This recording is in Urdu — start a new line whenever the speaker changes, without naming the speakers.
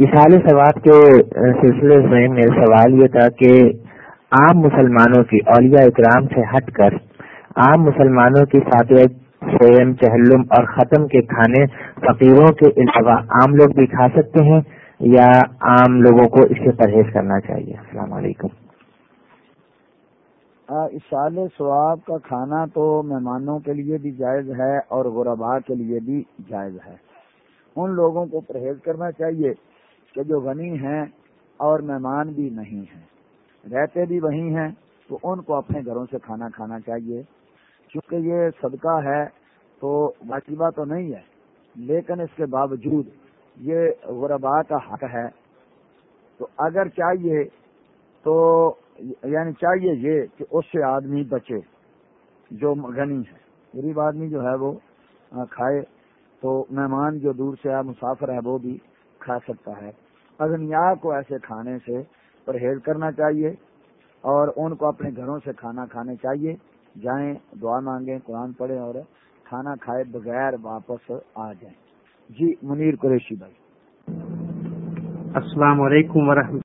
اشال ثواب کے سلسلے میں میرا سوال یہ تھا کہ عام مسلمانوں کی اولیاء اکرام سے ہٹ کر عام مسلمانوں کی فاتح سیم چہلم اور ختم کے کھانے فقیروں کے علاوہ عام لوگ بھی کھا سکتے ہیں یا عام لوگوں کو اس سے پرہیز کرنا چاہیے؟ السلام علیکم۔
ہاں، اشال ثواب کا کھانا تو مہمانوں کے لیے بھی جائز ہے اور غربا کے لیے بھی جائز ہے۔ ان لوگوں کو پرہیز کرنا چاہیے۔ کہ جو غنی ہیں اور مہمان بھی نہیں ہیں۔ رہتے بھی وہی ہیں، تو ان کو اپنے گھروں سے کھانا کھانا چاہیے۔ کیونکہ یہ صدقہ ہے، تو واقعہ تو نہیں ہے، لیکن اس کے باوجود یہ غربا کا حق ہے۔ تو اگر چاہیے تو یعنی چاہیے یہ کہ اس سے آدمی بچے جو غنی ہے غریب آدمی جو ہے وہ کھائے، تو مہمان جو دور سے مسافر ہے وہ بھی کھا سکتا ہے۔ اگنیا کو ایسے کھانے سے پرہیز کرنا چاہیے اور ان کو اپنے گھروں سے کھانا کھانے چاہیے۔ جائیں، دعا مانگیں، قرآن پڑھیں اور کھانا کھائے بغیر واپس آ جائیں۔ جی منیر قریشی بھائی۔
السلام علیکم ورحمۃ